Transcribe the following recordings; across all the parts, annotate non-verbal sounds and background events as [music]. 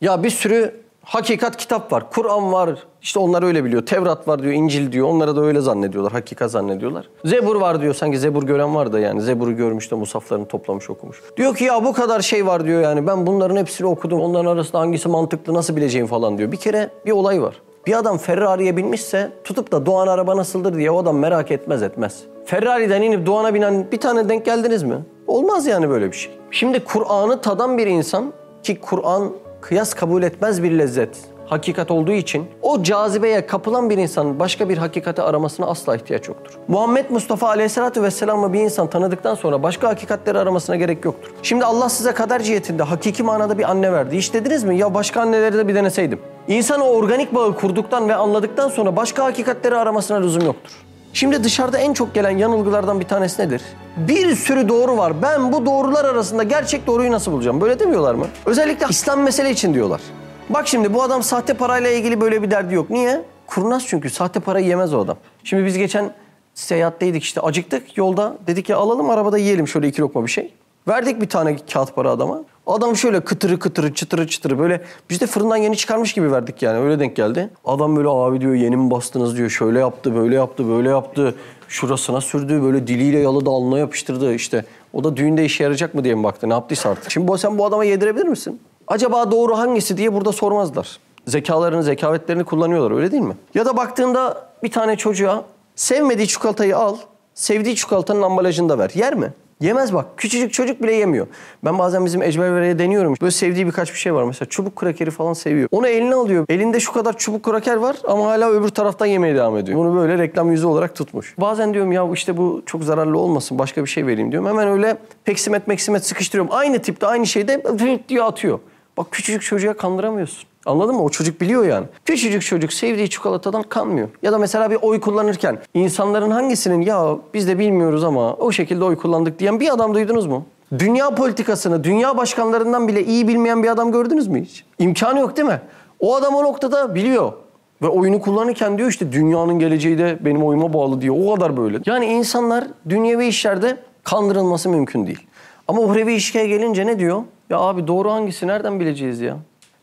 Ya bir sürü hakikat kitap var. Kur'an var. İşte onlar öyle biliyor. Tevrat var diyor, İncil diyor. Onlara da öyle zannediyorlar. Hakikat zannediyorlar. Zebur var diyor. Sanki Zebur gören var da yani. Zebur'u görmüş de musaflarını toplamış okumuş. Diyor ki ya bu kadar şey var diyor yani. Ben bunların hepsini okudum. Onların arasında hangisi mantıklı nasıl bileceğim falan diyor. Bir kere bir olay var. Bir adam Ferrari'ye binmişse tutup da Doğan araba nasıldır diye o adam merak etmez etmez. Ferrari'den inip Doğan'a binen bir tane denk geldiniz mi? Olmaz yani böyle bir şey. Şimdi Kur'an'ı tadan bir insan ki Kur'an kıyas kabul etmez bir lezzet, hakikat olduğu için o cazibeye kapılan bir insan başka bir hakikati aramasına asla ihtiyaç yoktur. Muhammed Mustafa Aleyhisselatü Vesselam'ı bir insan tanıdıktan sonra başka hakikatleri aramasına gerek yoktur. Şimdi Allah size kader cihetinde hakiki manada bir anne verdi. Hiç dediniz mi? Ya başka anneleri de bir deneseydim. İnsan o organik bağı kurduktan ve anladıktan sonra başka hakikatleri aramasına lüzum yoktur. Şimdi dışarıda en çok gelen yanılgılardan bir tanesi nedir? Bir sürü doğru var. Ben bu doğrular arasında gerçek doğruyu nasıl bulacağım? Böyle demiyorlar mı? Özellikle İslam mesele için diyorlar. Bak şimdi bu adam sahte parayla ilgili böyle bir derdi yok. Niye? Kurnaz çünkü. Sahte parayı yemez o adam. Şimdi biz geçen seyahatteydik işte acıktık yolda. Dedik ya alalım arabada yiyelim şöyle iki lokma bir şey. Verdik bir tane kağıt para adama. Adam şöyle kıtırı kıtırı çıtırı çıtırı böyle biz de fırından yeni çıkarmış gibi verdik yani öyle denk geldi. Adam böyle abi diyor yeni mi bastınız diyor şöyle yaptı böyle yaptı böyle yaptı. Şurasına sürdü böyle diliyle yaladı alnına yapıştırdı işte. O da düğünde işe yarayacak mı diye mi baktı ne yaptıysa artık. Şimdi bu, sen bu adama yedirebilir misin? Acaba doğru hangisi diye burada sormazlar. Zekalarını, zekavetlerini kullanıyorlar öyle değil mi? Ya da baktığında bir tane çocuğa sevmediği çikolatayı al, sevdiği çikolatanın ambalajını da ver. Yer mi? Yemez bak. Küçücük çocuk bile yemiyor. Ben bazen bizim Ecmervere'ye deniyorum. Böyle sevdiği birkaç bir şey var. Mesela çubuk krakeri falan seviyor. Onu eline alıyor. Elinde şu kadar çubuk kraker var ama hala öbür taraftan yemeye devam ediyor. Bunu böyle reklam yüzü olarak tutmuş. Bazen diyorum ya işte bu çok zararlı olmasın. Başka bir şey vereyim diyorum. Hemen öyle peksimet meksimet sıkıştırıyorum. Aynı tipte aynı şeyde diye atıyor. Bak küçücük çocuğa kandıramıyorsun. Anladın mı? O çocuk biliyor yani. Küçücük çocuk sevdiği çikolatadan kanmıyor. Ya da mesela bir oy kullanırken insanların hangisinin ya biz de bilmiyoruz ama o şekilde oy kullandık diyen bir adam duydunuz mu? Dünya politikasını, dünya başkanlarından bile iyi bilmeyen bir adam gördünüz mü hiç? İmkanı yok değil mi? O adam o noktada biliyor. Ve oyunu kullanırken diyor işte dünyanın geleceği de benim oyuma bağlı diyor. O kadar böyle. Yani insanlar dünyevi işlerde kandırılması mümkün değil. Ama uhrevi işkeye gelince ne diyor? Ya abi doğru hangisi nereden bileceğiz ya?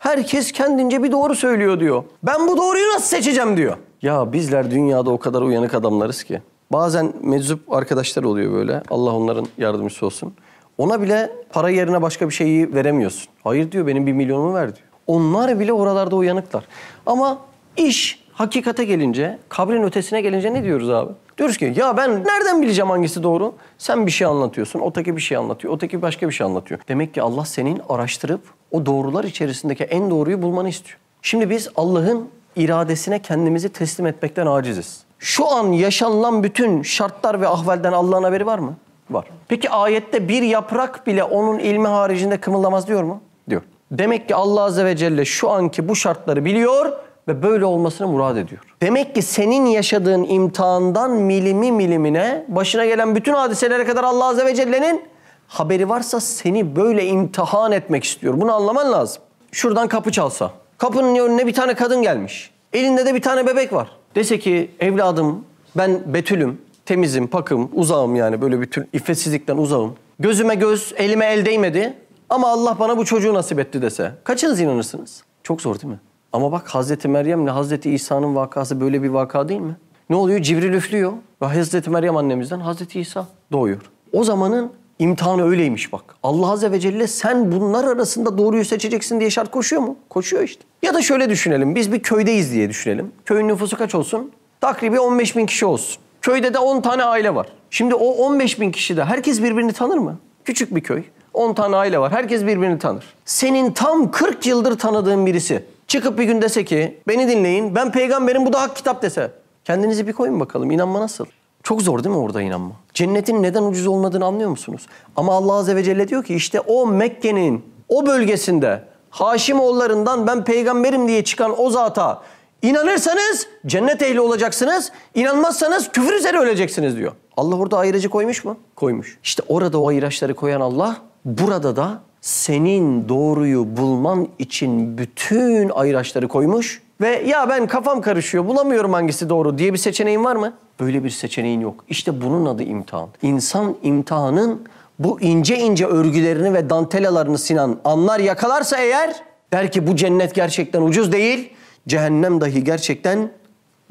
Herkes kendince bir doğru söylüyor diyor. Ben bu doğruyu nasıl seçeceğim diyor. Ya bizler dünyada o kadar uyanık adamlarız ki. Bazen meczup arkadaşlar oluyor böyle. Allah onların yardımcısı olsun. Ona bile para yerine başka bir şeyi veremiyorsun. Hayır diyor benim bir milyonumu ver diyor. Onlar bile oralarda uyanıklar. Ama iş hakikate gelince, kabrin ötesine gelince ne diyoruz abi? Diyoruz ki ya ben nereden bileceğim hangisi doğru? Sen bir şey anlatıyorsun, öteki bir şey anlatıyor, öteki başka bir şey anlatıyor. Demek ki Allah senin araştırıp o doğrular içerisindeki en doğruyu bulmanı istiyor. Şimdi biz Allah'ın iradesine kendimizi teslim etmekten aciziz. Şu an yaşanılan bütün şartlar ve ahvalden Allah'ın haberi var mı? Var. Peki ayette bir yaprak bile onun ilmi haricinde kımıldamaz diyor mu? Diyor. Demek ki Allah Azze ve Celle şu anki bu şartları biliyor ve böyle olmasını murad ediyor. Demek ki senin yaşadığın imtihandan milimi milimine başına gelen bütün hadiselere kadar Allah Azze ve Celle'nin haberi varsa seni böyle imtihan etmek istiyor. Bunu anlaman lazım. Şuradan kapı çalsa. Kapının önüne bir tane kadın gelmiş. Elinde de bir tane bebek var. Dese ki evladım ben betülüm, temizim, pakım, uzağım yani böyle bütün iffetsizlikten uzağım. Gözüme göz, elime el değmedi ama Allah bana bu çocuğu nasip etti dese. Kaçınız inanırsınız? Çok zor değil mi? Ama bak Hazreti Meryem'le Hazreti İsa'nın vakası böyle bir vaka değil mi? Ne oluyor? Cibril üflüyor ve Hazreti Meryem annemizden Hazreti İsa doğuyor. O zamanın imtihanı öyleymiş bak. Allah Azze ve Celle sen bunlar arasında doğruyu seçeceksin diye şart koşuyor mu? Koşuyor işte. Ya da şöyle düşünelim. Biz bir köydeyiz diye düşünelim. Köyün nüfusu kaç olsun? Takribi 15 bin kişi olsun. Köyde de 10 tane aile var. Şimdi o 15 bin kişi de herkes birbirini tanır mı? Küçük bir köy. 10 tane aile var. Herkes birbirini tanır. Senin tam 40 yıldır tanıdığın birisi çıkıp bir gün dese ki beni dinleyin ben peygamberim bu da hak kitap dese. Kendinizi bir koyun bakalım inanma nasıl? Çok zor değil mi orada inanma? Cennetin neden ucuz olmadığını anlıyor musunuz? Ama Allah Azze ve Celle diyor ki işte o Mekke'nin o bölgesinde Haşimoğullarından ben peygamberim diye çıkan o zata inanırsanız cennet ehli olacaksınız. İnanmazsanız küfür üzere öleceksiniz diyor. Allah orada ayrıcı koymuş mu? Koymuş. İşte orada o ayraçları koyan Allah burada da senin doğruyu bulman için bütün ayraçları koymuş. Ve ya ben kafam karışıyor bulamıyorum hangisi doğru diye bir seçeneğin var mı? Böyle bir seçeneğin yok. İşte bunun adı imtihan. İnsan imtihanın bu ince ince örgülerini ve dantelalarını sinan anlar yakalarsa eğer Der ki bu cennet gerçekten ucuz değil, cehennem dahi gerçekten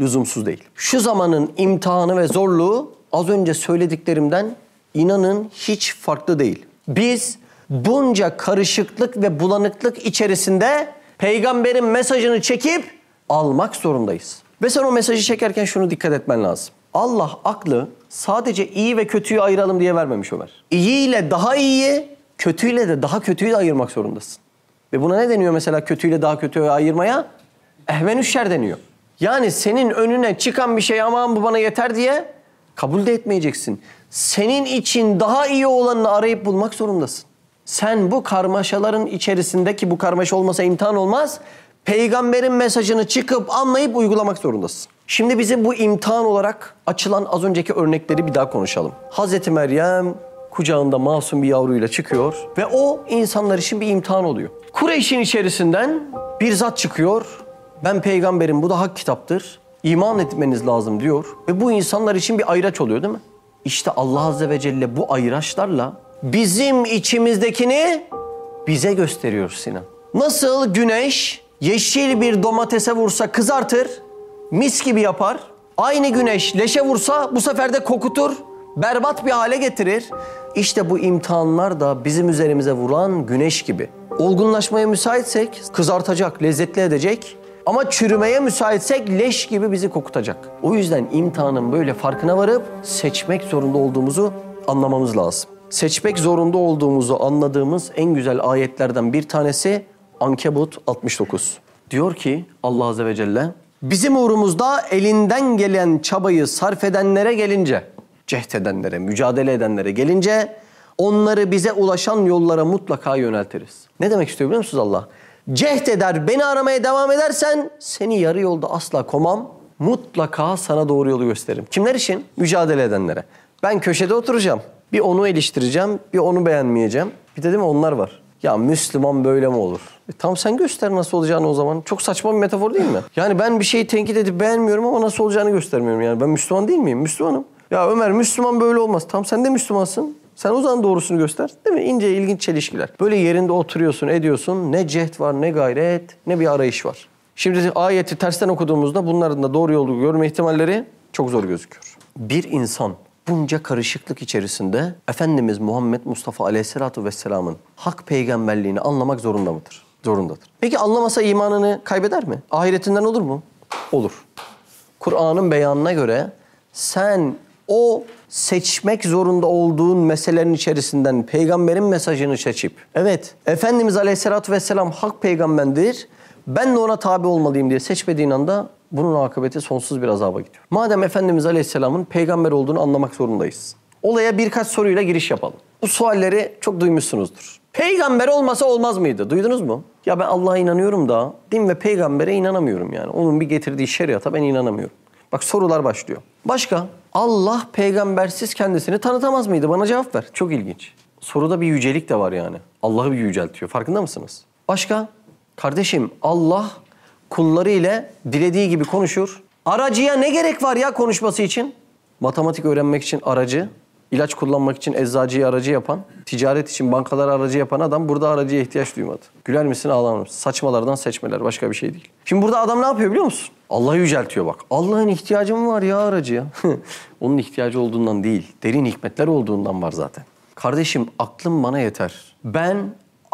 lüzumsuz değil. Şu zamanın imtihanı ve zorluğu az önce söylediklerimden inanın hiç farklı değil. Biz bunca karışıklık ve bulanıklık içerisinde peygamberin mesajını çekip almak zorundayız. Ve sen o mesajı çekerken şunu dikkat etmen lazım. Allah aklı sadece iyi ve kötüyü ayıralım diye vermemiş Ömer. İyi ile daha iyiyi, kötüyle de daha kötüyü de ayırmak zorundasın. Ve buna ne deniyor mesela kötüyle daha kötüyü ayırmaya? Ehvenüşşer deniyor. Yani senin önüne çıkan bir şey aman bu bana yeter diye kabul de etmeyeceksin. Senin için daha iyi olanını arayıp bulmak zorundasın. Sen bu karmaşaların içerisindeki bu karmaşa olmasa imtihan olmaz. Peygamberin mesajını çıkıp anlayıp uygulamak zorundasın. Şimdi bize bu imtihan olarak açılan az önceki örnekleri bir daha konuşalım. Hazreti Meryem kucağında masum bir yavruyla çıkıyor ve o insanlar için bir imtihan oluyor. Kureyş'in içerisinden bir zat çıkıyor. Ben peygamberim bu da hak kitaptır. İman etmeniz lazım diyor. Ve bu insanlar için bir ayraç oluyor değil mi? İşte Allah Azze ve Celle bu ayraçlarla bizim içimizdekini bize gösteriyor Sinan. Nasıl güneş yeşil bir domatese vursa kızartır, mis gibi yapar. Aynı güneş leşe vursa bu sefer de kokutur, berbat bir hale getirir. İşte bu imtihanlar da bizim üzerimize vuran güneş gibi. Olgunlaşmaya müsaitsek kızartacak, lezzetli edecek. Ama çürümeye müsaitsek leş gibi bizi kokutacak. O yüzden imtihanın böyle farkına varıp seçmek zorunda olduğumuzu anlamamız lazım. Seçmek zorunda olduğumuzu anladığımız en güzel ayetlerden bir tanesi Ankebut 69. Diyor ki Allah Azze ve Celle, bizim uğrumuzda elinden gelen çabayı sarf edenlere gelince, cehd edenlere, mücadele edenlere gelince onları bize ulaşan yollara mutlaka yöneltiriz. Ne demek istiyor biliyor musunuz Allah? Cehd eder, beni aramaya devam edersen seni yarı yolda asla komam. Mutlaka sana doğru yolu gösteririm. Kimler için? Mücadele edenlere. Ben köşede oturacağım. Bir onu eleştireceğim, bir onu beğenmeyeceğim. Bir de değil mi onlar var. Ya Müslüman böyle mi olur? E tamam sen göster nasıl olacağını o zaman. Çok saçma bir metafor değil mi? Yani ben bir şeyi tenkit edip beğenmiyorum ama nasıl olacağını göstermiyorum. Yani ben Müslüman değil miyim? Müslümanım. Ya Ömer Müslüman böyle olmaz. Tamam sen de Müslümansın. Sen o zaman doğrusunu göster. Değil mi? İnce ilginç çelişkiler. Böyle yerinde oturuyorsun, ediyorsun. Ne cehd var, ne gayret, ne bir arayış var. Şimdi ayeti tersten okuduğumuzda bunların da doğru yolu görme ihtimalleri çok zor gözüküyor. Bir insan bunca karışıklık içerisinde Efendimiz Muhammed Mustafa Aleyhisselatü Vesselam'ın hak peygamberliğini anlamak zorunda mıdır? Zorundadır. Peki anlamasa imanını kaybeder mi? Ahiretinden olur mu? Olur. Kur'an'ın beyanına göre sen o seçmek zorunda olduğun meselelerin içerisinden peygamberin mesajını seçip evet Efendimiz Aleyhisselatü Vesselam hak peygamberdir ben de ona tabi olmalıyım diye seçmediğin anda bunun akıbeti sonsuz bir azaba gidiyor. Madem Efendimiz Aleyhisselam'ın peygamber olduğunu anlamak zorundayız. Olaya birkaç soruyla giriş yapalım. Bu sualleri çok duymuşsunuzdur. Peygamber olmasa olmaz mıydı? Duydunuz mu? Ya ben Allah'a inanıyorum da din ve peygambere inanamıyorum yani. Onun bir getirdiği şeriata ben inanamıyorum. Bak sorular başlıyor. Başka? Allah peygambersiz kendisini tanıtamaz mıydı? Bana cevap ver. Çok ilginç. Soruda bir yücelik de var yani. Allah'ı bir yüceltiyor. Farkında mısınız? Başka? Kardeşim Allah kulları ile dilediği gibi konuşur. Aracıya ne gerek var ya konuşması için? Matematik öğrenmek için aracı, ilaç kullanmak için eczacıyı aracı yapan, ticaret için bankaları aracı yapan adam burada aracıya ihtiyaç duymadı. Güler misin ağlar mısın? Saçmalardan seçmeler başka bir şey değil. Şimdi burada adam ne yapıyor biliyor musun? Allah'ı yüceltiyor bak. Allah'ın ihtiyacı mı var ya aracıya? [laughs] Onun ihtiyacı olduğundan değil, derin hikmetler olduğundan var zaten. Kardeşim aklım bana yeter. Ben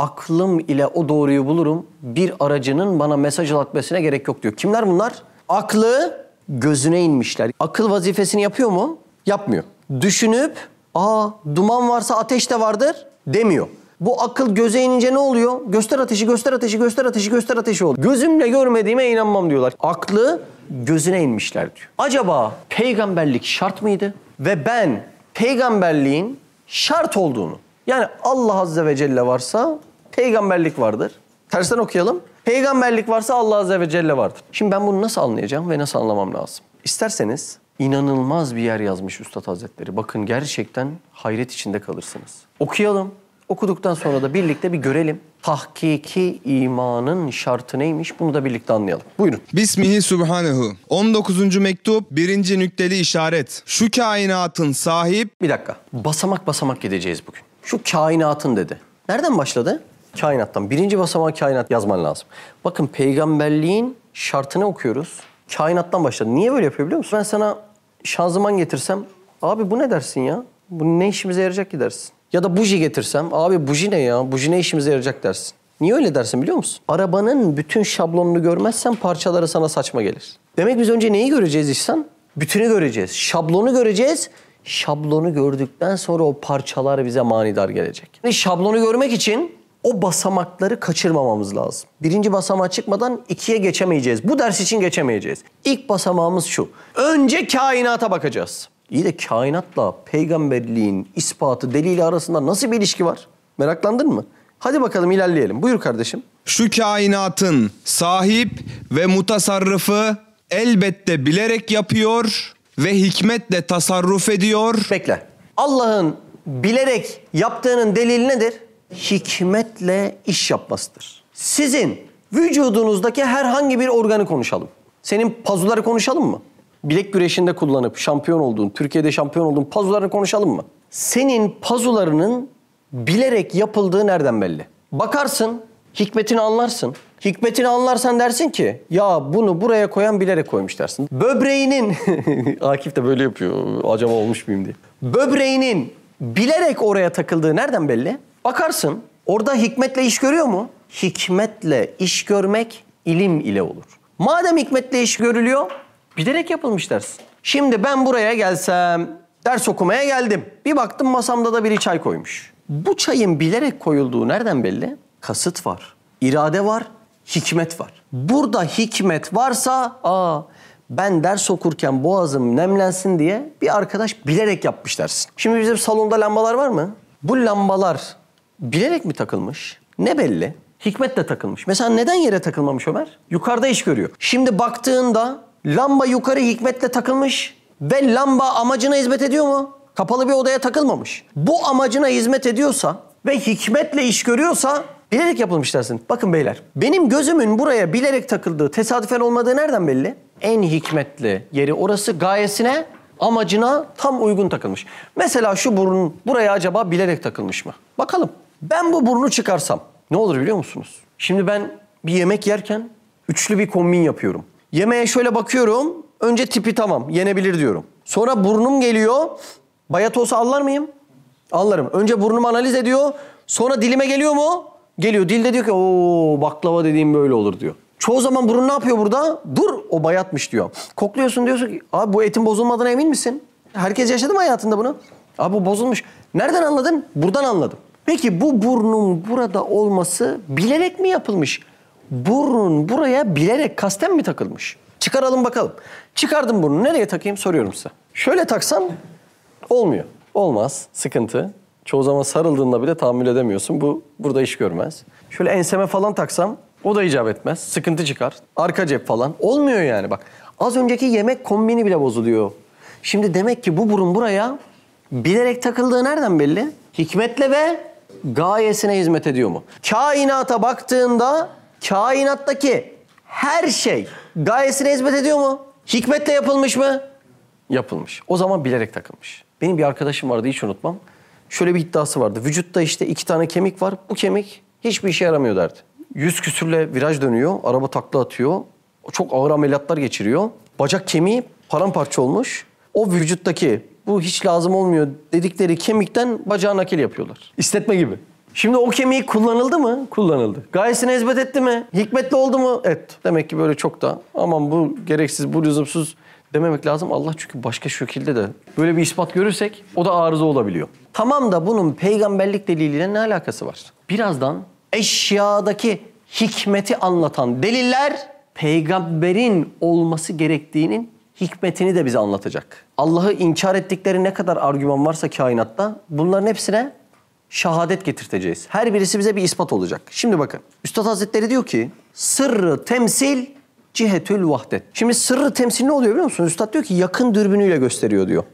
aklım ile o doğruyu bulurum. Bir aracının bana mesaj atmasına gerek yok diyor. Kimler bunlar? Aklı gözüne inmişler. Akıl vazifesini yapıyor mu? Yapmıyor. Düşünüp, aa duman varsa ateş de vardır demiyor. Bu akıl göze inince ne oluyor? Göster ateşi, göster ateşi, göster ateşi, göster ateşi oluyor. Gözümle görmediğime inanmam diyorlar. Aklı gözüne inmişler diyor. Acaba peygamberlik şart mıydı? Ve ben peygamberliğin şart olduğunu, yani Allah Azze ve Celle varsa peygamberlik vardır. Tersten okuyalım. Peygamberlik varsa Allah Azze ve Celle vardır. Şimdi ben bunu nasıl anlayacağım ve nasıl anlamam lazım? İsterseniz inanılmaz bir yer yazmış Üstad Hazretleri. Bakın gerçekten hayret içinde kalırsınız. Okuyalım. Okuduktan sonra da birlikte bir görelim. Tahkiki imanın şartı neymiş bunu da birlikte anlayalım. Buyurun. Bismihi Subhanehu. 19. mektup 1. nükteli işaret. Şu kainatın sahip Bir dakika. Basamak basamak gideceğiz bugün. Şu kainatın dedi. Nereden başladı? Kainattan. Birinci basamağı kainat yazman lazım. Bakın peygamberliğin şartını okuyoruz. Kainattan başladı. Niye böyle yapıyor biliyor musun? Ben sana şanzıman getirsem, abi bu ne dersin ya? Bu ne işimize yarayacak ki dersin. Ya da buji getirsem, abi buji ne ya? Buji ne işimize yarayacak dersin. Niye öyle dersin biliyor musun? Arabanın bütün şablonunu görmezsen parçaları sana saçma gelir. Demek biz önce neyi göreceğiz İhsan? Bütünü göreceğiz. Şablonu göreceğiz. Şablonu gördükten sonra o parçalar bize manidar gelecek. Şimdi şablonu görmek için o basamakları kaçırmamamız lazım. Birinci basamağa çıkmadan ikiye geçemeyeceğiz. Bu ders için geçemeyeceğiz. İlk basamağımız şu. Önce kainata bakacağız. İyi de kainatla peygamberliğin ispatı, delili arasında nasıl bir ilişki var? Meraklandın mı? Hadi bakalım ilerleyelim. Buyur kardeşim. Şu kainatın sahip ve mutasarrıfı elbette bilerek yapıyor ve hikmetle tasarruf ediyor. Bekle. Allah'ın bilerek yaptığının delili nedir? Hikmetle iş yapmasıdır. Sizin vücudunuzdaki herhangi bir organı konuşalım. Senin pazuları konuşalım mı? Bilek güreşinde kullanıp şampiyon olduğun, Türkiye'de şampiyon olduğun pazularını konuşalım mı? Senin pazularının bilerek yapıldığı nereden belli? Bakarsın, hikmetini anlarsın. Hikmetini anlarsan dersin ki ya bunu buraya koyan bilerek koymuş dersin. Böbreğinin, [laughs] Akif de böyle yapıyor acaba olmuş muyum diye. Böbreğinin bilerek oraya takıldığı nereden belli? Bakarsın orada hikmetle iş görüyor mu? Hikmetle iş görmek ilim ile olur. Madem hikmetle iş görülüyor bilerek yapılmış dersin. Şimdi ben buraya gelsem ders okumaya geldim. Bir baktım masamda da biri çay koymuş. Bu çayın bilerek koyulduğu nereden belli? Kasıt var, irade var, hikmet var. Burada hikmet varsa aa ben ders okurken boğazım nemlensin diye bir arkadaş bilerek yapmış dersin. Şimdi bizim salonda lambalar var mı? Bu lambalar bilerek mi takılmış? Ne belli? Hikmetle takılmış. Mesela neden yere takılmamış Ömer? Yukarıda iş görüyor. Şimdi baktığında lamba yukarı hikmetle takılmış ve lamba amacına hizmet ediyor mu? Kapalı bir odaya takılmamış. Bu amacına hizmet ediyorsa ve hikmetle iş görüyorsa bilerek yapılmış dersin. Bakın beyler benim gözümün buraya bilerek takıldığı tesadüfen olmadığı nereden belli? En hikmetli yeri orası gayesine amacına tam uygun takılmış. Mesela şu burun buraya acaba bilerek takılmış mı? Bakalım. Ben bu burnu çıkarsam ne olur biliyor musunuz? Şimdi ben bir yemek yerken üçlü bir kombin yapıyorum. Yemeğe şöyle bakıyorum. Önce tipi tamam yenebilir diyorum. Sonra burnum geliyor. Bayat olsa anlar mıyım? Anlarım. Önce burnumu analiz ediyor. Sonra dilime geliyor mu? Geliyor. Dilde diyor ki o baklava dediğim böyle olur diyor. Çoğu zaman burun ne yapıyor burada? Dur o bayatmış diyor. Kokluyorsun diyorsun ki abi bu etin bozulmadığına emin misin? Herkes yaşadı mı hayatında bunu? Abi bu bozulmuş. Nereden anladın? Buradan anladım. Peki bu burnun burada olması bilerek mi yapılmış? Burnun buraya bilerek kasten mi takılmış? Çıkaralım bakalım. Çıkardım burnunu. Nereye takayım soruyorum size. Şöyle taksam olmuyor. Olmaz. Sıkıntı. Çoğu zaman sarıldığında bile tahammül edemiyorsun. Bu burada iş görmez. Şöyle enseme falan taksam o da icap etmez. Sıkıntı çıkar. Arka cep falan. Olmuyor yani bak. Az önceki yemek kombini bile bozuluyor. Şimdi demek ki bu burun buraya bilerek takıldığı nereden belli? Hikmetle ve gayesine hizmet ediyor mu? Kainata baktığında kainattaki her şey gayesine hizmet ediyor mu? Hikmetle yapılmış mı? Yapılmış. O zaman bilerek takılmış. Benim bir arkadaşım vardı hiç unutmam. Şöyle bir iddiası vardı. Vücutta işte iki tane kemik var. Bu kemik hiçbir işe yaramıyor derdi. Yüz küsürle viraj dönüyor. Araba takla atıyor. Çok ağır ameliyatlar geçiriyor. Bacak kemiği paramparça olmuş. O vücuttaki bu hiç lazım olmuyor dedikleri kemikten bacağı nakil yapıyorlar. İstetme gibi. Şimdi o kemik kullanıldı mı? Kullanıldı. Gayesine hizmet etti mi? Hikmetli oldu mu? Et. Demek ki böyle çok da aman bu gereksiz, bu lüzumsuz dememek lazım. Allah çünkü başka şekilde de böyle bir ispat görürsek o da arıza olabiliyor. Tamam da bunun peygamberlik deliliyle ne alakası var? Birazdan eşyadaki hikmeti anlatan deliller peygamberin olması gerektiğinin hikmetini de bize anlatacak. Allah'ı inkar ettikleri ne kadar argüman varsa kainatta bunların hepsine şehadet getirteceğiz. Her birisi bize bir ispat olacak. Şimdi bakın. Üstad Hazretleri diyor ki sırrı temsil cihetül vahdet. Şimdi sırrı temsil ne oluyor biliyor musunuz? Üstad diyor ki yakın dürbünüyle gösteriyor diyor.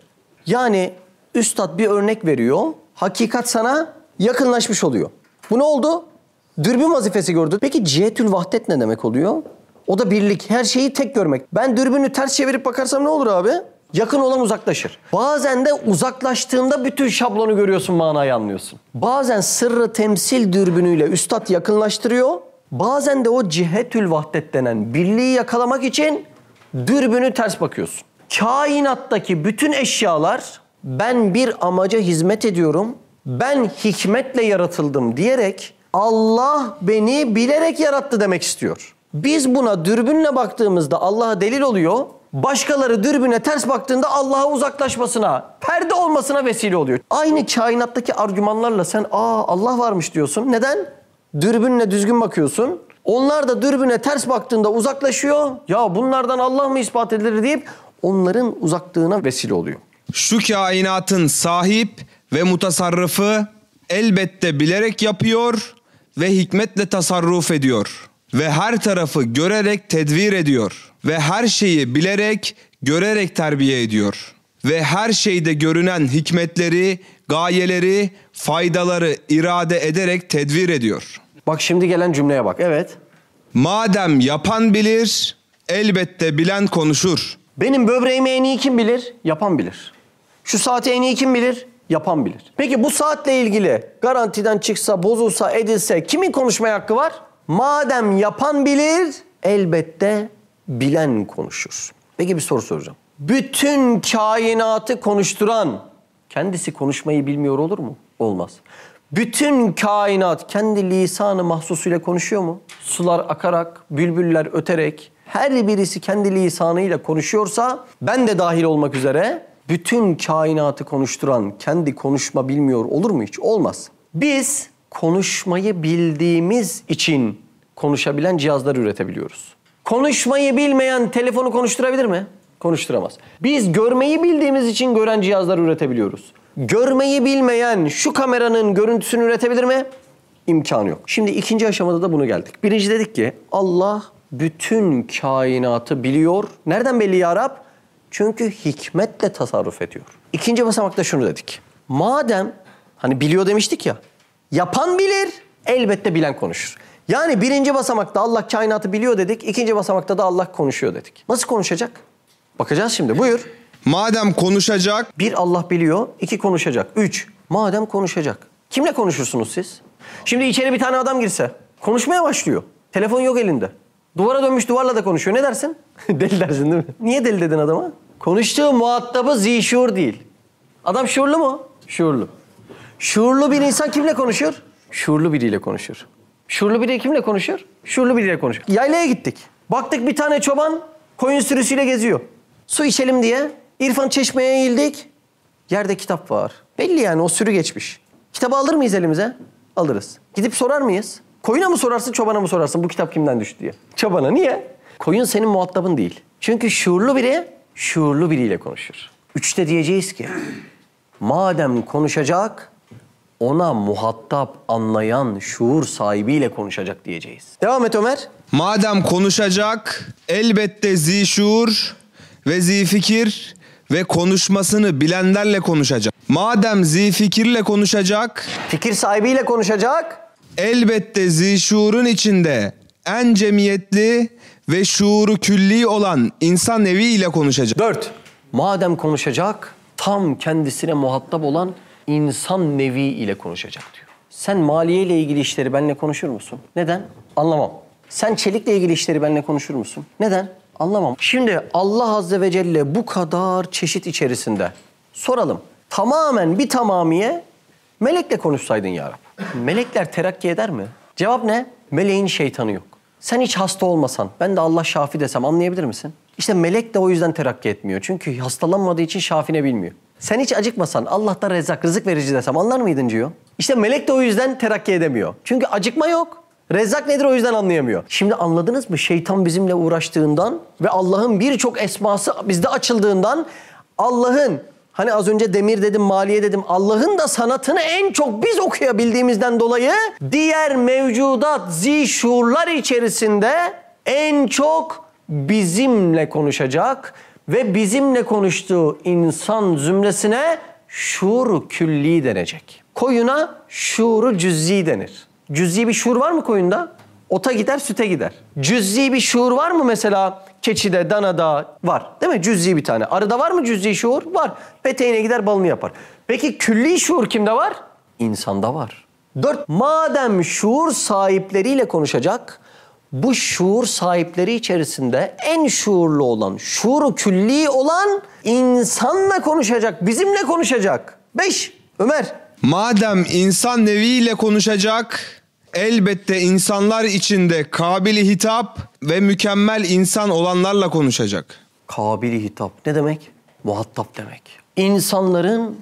Yani üstad bir örnek veriyor. Hakikat sana yakınlaşmış oluyor. Bu ne oldu? Dürbün vazifesi gördü. Peki cihetül vahdet ne demek oluyor? O da birlik. Her şeyi tek görmek. Ben dürbünü ters çevirip bakarsam ne olur abi? Yakın olan uzaklaşır. Bazen de uzaklaştığında bütün şablonu görüyorsun, manayı anlıyorsun. Bazen sırrı temsil dürbünüyle üstad yakınlaştırıyor. Bazen de o cihetül vahdet denen birliği yakalamak için dürbünü ters bakıyorsun. Kainattaki bütün eşyalar ben bir amaca hizmet ediyorum, ben hikmetle yaratıldım diyerek Allah beni bilerek yarattı demek istiyor. Biz buna dürbünle baktığımızda Allah'a delil oluyor. Başkaları dürbüne ters baktığında Allah'a uzaklaşmasına, perde olmasına vesile oluyor. Aynı kainattaki argümanlarla sen aa Allah varmış diyorsun. Neden? Dürbünle düzgün bakıyorsun. Onlar da dürbüne ters baktığında uzaklaşıyor. Ya bunlardan Allah mı ispat edilir deyip onların uzaklığına vesile oluyor. Şu kainatın sahip ve mutasarrıfı elbette bilerek yapıyor ve hikmetle tasarruf ediyor. Ve her tarafı görerek tedbir ediyor. Ve her şeyi bilerek, görerek terbiye ediyor. Ve her şeyde görünen hikmetleri, gayeleri, faydaları irade ederek tedbir ediyor. Bak şimdi gelen cümleye bak. Evet. Madem yapan bilir, elbette bilen konuşur. Benim böbreğimi en iyi kim bilir? Yapan bilir. Şu saati en iyi kim bilir? Yapan bilir. Peki bu saatle ilgili garantiden çıksa, bozulsa, edilse kimin konuşmaya hakkı var? Madem yapan bilir, elbette bilen konuşur. Peki bir soru soracağım. Bütün kainatı konuşturan kendisi konuşmayı bilmiyor olur mu? Olmaz. Bütün kainat kendi lisanı mahsusuyla konuşuyor mu? Sular akarak, bülbüller öterek, her birisi kendi lisanıyla konuşuyorsa ben de dahil olmak üzere bütün kainatı konuşturan kendi konuşma bilmiyor olur mu hiç? Olmaz. Biz konuşmayı bildiğimiz için konuşabilen cihazlar üretebiliyoruz. Konuşmayı bilmeyen telefonu konuşturabilir mi? Konuşturamaz. Biz görmeyi bildiğimiz için gören cihazlar üretebiliyoruz. Görmeyi bilmeyen şu kameranın görüntüsünü üretebilir mi? İmkanı yok. Şimdi ikinci aşamada da bunu geldik. Birinci dedik ki Allah bütün kainatı biliyor. Nereden belli ya Rab? Çünkü hikmetle tasarruf ediyor. İkinci basamakta şunu dedik. Madem hani biliyor demiştik ya. Yapan bilir, elbette bilen konuşur. Yani birinci basamakta Allah kainatı biliyor dedik. ikinci basamakta da Allah konuşuyor dedik. Nasıl konuşacak? Bakacağız şimdi. Buyur. Madem konuşacak, Bir Allah biliyor, iki konuşacak. Üç, madem konuşacak. Kimle konuşursunuz siz? Şimdi içeri bir tane adam girse, konuşmaya başlıyor. Telefon yok elinde. Duvara dönmüş duvarla da konuşuyor. Ne dersin? [laughs] deli dersin değil mi? Niye deli dedin adama? Konuştuğu muhatabı zişur değil. Adam şuurlu mu? Şuurlu. Şuurlu bir insan kimle konuşur? Şuurlu biriyle konuşur. Şuurlu biri kimle konuşur? Şuurlu biriyle konuşur. Yaylaya gittik. Baktık bir tane çoban koyun sürüsüyle geziyor. Su içelim diye İrfan Çeşme'ye eğildik. Yerde kitap var. Belli yani o sürü geçmiş. Kitabı alır mıyız elimize? Alırız. Gidip sorar mıyız? Koyuna mı sorarsın, çobana mı sorarsın bu kitap kimden düştü diye? Çobana. Niye? Koyun senin muhatabın değil. Çünkü şuurlu biri, şuurlu biriyle konuşur. Üçte diyeceğiz ki, madem konuşacak, ona muhatap, anlayan, şuur sahibiyle konuşacak diyeceğiz. Devam et Ömer. madem konuşacak, elbette zişur ve zifikir ve konuşmasını bilenlerle konuşacak. Madem zifikirle konuşacak, Fikir sahibiyle konuşacak, elbette zişurun içinde en cemiyetli ve şuuru külli olan insan evi ile konuşacak. Dört. Madem konuşacak, tam kendisine muhatap olan insan nevi ile konuşacak diyor. Sen maliye ile ilgili işleri benimle konuşur musun? Neden? Anlamam. Sen çelikle ilgili işleri benimle konuşur musun? Neden? Anlamam. Şimdi Allah Azze ve Celle bu kadar çeşit içerisinde soralım. Tamamen bir tamamiye melekle konuşsaydın ya Rab. Melekler terakki eder mi? Cevap ne? Meleğin şeytanı yok. Sen hiç hasta olmasan, ben de Allah şafi desem anlayabilir misin? İşte melek de o yüzden terakki etmiyor. Çünkü hastalanmadığı için şafine bilmiyor. Sen hiç acıkmasan, Allah da rezak, rızık verici desem anlar mıydın diyor. İşte melek de o yüzden terakki edemiyor. Çünkü acıkma yok. Rezzak nedir o yüzden anlayamıyor. Şimdi anladınız mı? Şeytan bizimle uğraştığından ve Allah'ın birçok esması bizde açıldığından Allah'ın Hani az önce demir dedim, maliye dedim. Allah'ın da sanatını en çok biz okuyabildiğimizden dolayı diğer mevcudat zişurlar içerisinde en çok bizimle konuşacak ve bizimle konuştuğu insan zümresine şuuru külli denecek. Koyuna şuuru cüz'i denir. Cüz'i bir şuur var mı koyunda? Ota gider, süte gider. Cüz'i bir şuur var mı mesela? keçide, danada var. Değil mi? Cüz'i bir tane. Arıda var mı cüz'i şuur? Var. Peteğine gider balını yapar. Peki külli şuur kimde var? İnsanda var. Dört, madem şuur sahipleriyle konuşacak, bu şuur sahipleri içerisinde en şuurlu olan, şuuru külli olan insanla konuşacak, bizimle konuşacak. Beş, Ömer. Madem insan neviyle konuşacak, elbette insanlar içinde kabili hitap ve mükemmel insan olanlarla konuşacak. Kabili hitap ne demek? Muhatap demek. İnsanların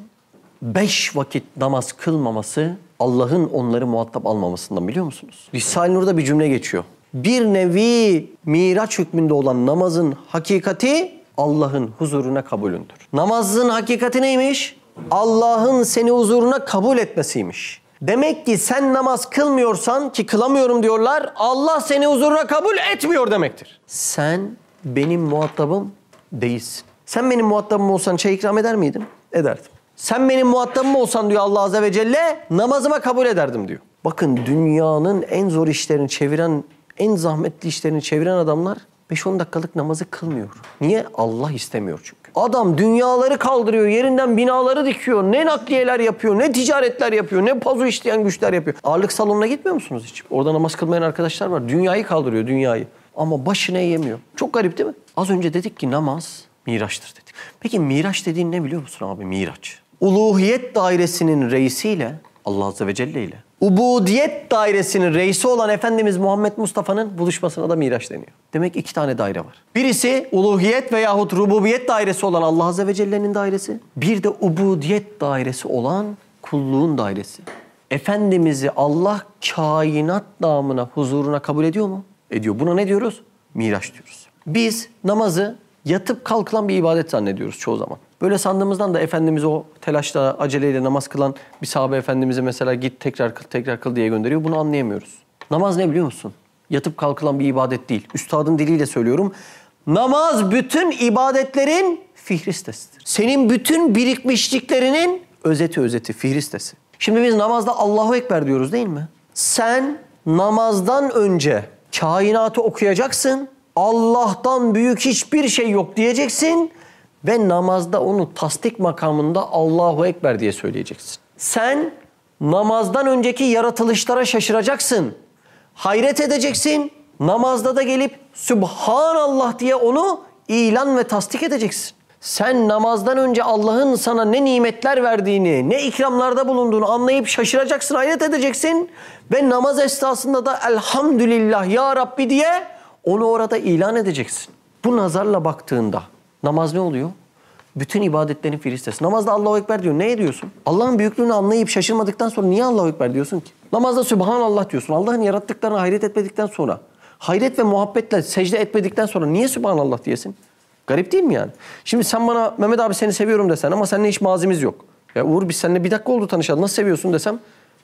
beş vakit namaz kılmaması Allah'ın onları muhatap almamasından biliyor musunuz? Risale-i Nur'da bir cümle geçiyor. Bir nevi miraç hükmünde olan namazın hakikati Allah'ın huzuruna kabulündür. Namazın hakikati neymiş? Allah'ın seni huzuruna kabul etmesiymiş. Demek ki sen namaz kılmıyorsan ki kılamıyorum diyorlar Allah seni huzuruna kabul etmiyor demektir. Sen benim muhatabım değilsin. Sen benim muhatabım olsan çay ikram eder miydin? Ederdim. Sen benim muhatabım olsan diyor Allah Azze ve Celle namazıma kabul ederdim diyor. Bakın dünyanın en zor işlerini çeviren, en zahmetli işlerini çeviren adamlar 5-10 dakikalık namazı kılmıyor. Niye? Allah istemiyor çünkü. Adam dünyaları kaldırıyor, yerinden binaları dikiyor, ne nakliyeler yapıyor, ne ticaretler yapıyor, ne pazu işleyen güçler yapıyor. Ağırlık salonuna gitmiyor musunuz hiç? Orada namaz kılmayan arkadaşlar var. Dünyayı kaldırıyor, dünyayı. Ama başına yemiyor. Çok garip değil mi? Az önce dedik ki namaz miraçtır dedik. Peki miraç dediğin ne biliyor musun abi miraç? Uluhiyet dairesinin reisiyle Allah Azze ve Celle ile Ubudiyet dairesinin reisi olan Efendimiz Muhammed Mustafa'nın buluşmasına da Miraç deniyor. Demek iki tane daire var. Birisi uluhiyet veyahut rububiyet dairesi olan Allah Azze ve Celle'nin dairesi. Bir de ubudiyet dairesi olan kulluğun dairesi. Efendimiz'i Allah kainat namına huzuruna kabul ediyor mu? Ediyor. Buna ne diyoruz? Miraç diyoruz. Biz namazı yatıp kalkılan bir ibadet zannediyoruz çoğu zaman. Böyle sandığımızdan da Efendimiz o telaşla, aceleyle namaz kılan bir sahabe Efendimiz'e mesela git tekrar kıl, tekrar kıl diye gönderiyor. Bunu anlayamıyoruz. Namaz ne biliyor musun? Yatıp kalkılan bir ibadet değil. Üstadın diliyle söylüyorum. Namaz bütün ibadetlerin fihristesidir. Senin bütün birikmişliklerinin özeti özeti, fihristesi. Şimdi biz namazda Allahu Ekber diyoruz değil mi? Sen namazdan önce kainatı okuyacaksın. Allah'tan büyük hiçbir şey yok diyeceksin ve namazda onu tasdik makamında Allahu Ekber diye söyleyeceksin. Sen namazdan önceki yaratılışlara şaşıracaksın. Hayret edeceksin. Namazda da gelip Sübhanallah diye onu ilan ve tasdik edeceksin. Sen namazdan önce Allah'ın sana ne nimetler verdiğini, ne ikramlarda bulunduğunu anlayıp şaşıracaksın, hayret edeceksin. Ve namaz esnasında da elhamdülillah ya Rabbi diye onu orada ilan edeceksin. Bu nazarla baktığında namaz ne oluyor? Bütün ibadetlerin filistesi. Namazda Allahu Ekber diyor. Ne ediyorsun? Allah'ın büyüklüğünü anlayıp şaşırmadıktan sonra niye Allahu Ekber diyorsun ki? Namazda Sübhanallah diyorsun. Allah'ın yarattıklarına hayret etmedikten sonra, hayret ve muhabbetle secde etmedikten sonra niye Sübhanallah diyesin? Garip değil mi yani? Şimdi sen bana Mehmet abi seni seviyorum desen ama seninle hiç mazimiz yok. Ya Uğur biz seninle bir dakika oldu tanışalım. Nasıl seviyorsun desem